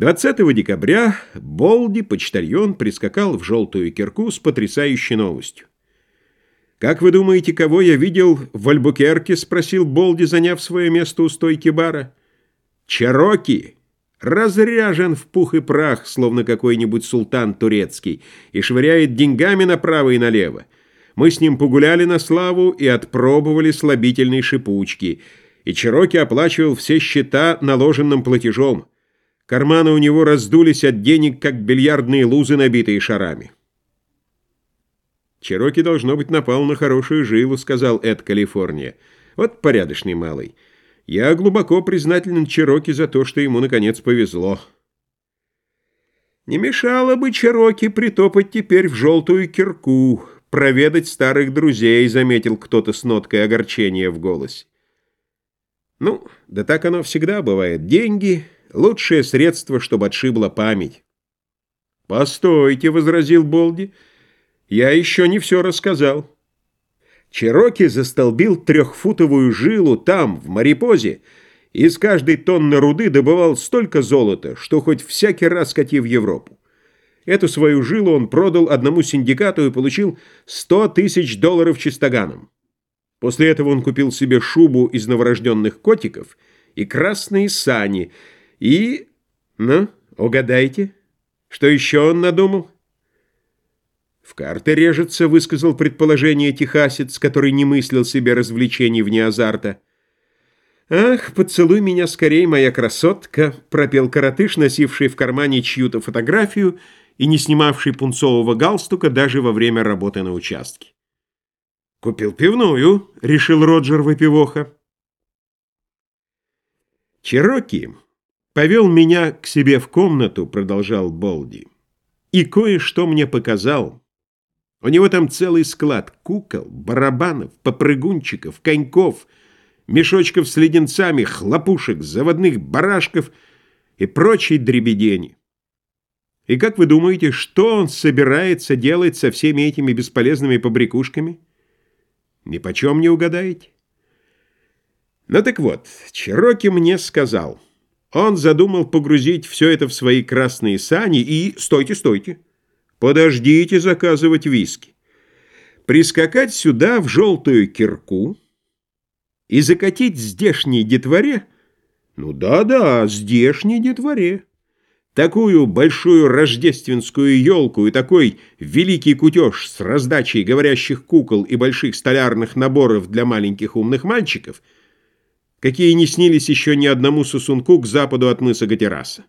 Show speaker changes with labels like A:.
A: 20 декабря Болди, почтальон, прискакал в желтую кирку с потрясающей новостью. «Как вы думаете, кого я видел в Альбукерке?» — спросил Болди, заняв свое место у стойки бара. «Чероки! Разряжен в пух и прах, словно какой-нибудь султан турецкий, и швыряет деньгами направо и налево. Мы с ним погуляли на славу и отпробовали слабительные шипучки, и Чероки оплачивал все счета наложенным платежом». Карманы у него раздулись от денег, как бильярдные лузы, набитые шарами. «Чероки, должно быть, напал на хорошую жилу», — сказал Эд Калифорния. «Вот порядочный малый. Я глубоко признателен Чероки за то, что ему, наконец, повезло». «Не мешало бы Чероки притопать теперь в желтую кирку, проведать старых друзей», — заметил кто-то с ноткой огорчения в голосе. «Ну, да так оно всегда бывает. Деньги...» Лучшее средство, чтобы отшибла память. «Постойте», — возразил Болди, — «я еще не все рассказал». Чероки застолбил трехфутовую жилу там, в Марипозе, и из каждой тонны руды добывал столько золота, что хоть всякий раз кати в Европу. Эту свою жилу он продал одному синдикату и получил 100 тысяч долларов чистоганом. После этого он купил себе шубу из новорожденных котиков и красные сани — и... Ну, угадайте, что еще он надумал? В карты режется, высказал предположение техасец, который не мыслил себе развлечений вне азарта. «Ах, поцелуй меня скорей, моя красотка!» — пропел коротыш, носивший в кармане чью-то фотографию и не снимавший пунцового галстука даже во время работы на участке. «Купил пивную», — решил Роджер Выпивоха. Чероки «Повел меня к себе в комнату», — продолжал Болди, — «и кое-что мне показал. У него там целый склад кукол, барабанов, попрыгунчиков, коньков, мешочков с леденцами, хлопушек, заводных барашков и прочей дребедени. И как вы думаете, что он собирается делать со всеми этими бесполезными побрякушками? Ни почем не угадаете? Ну так вот, Чероки мне сказал — он задумал погрузить все это в свои красные сани и... Стойте, стойте! Подождите заказывать виски. Прискакать сюда в желтую кирку и закатить здешней детворе... Ну да-да, здешней детворе. Такую большую рождественскую елку и такой великий кутеж с раздачей говорящих кукол и больших столярных наборов для маленьких умных мальчиков — какие не снились еще ни одному сосунку к западу от мыса Гатераса.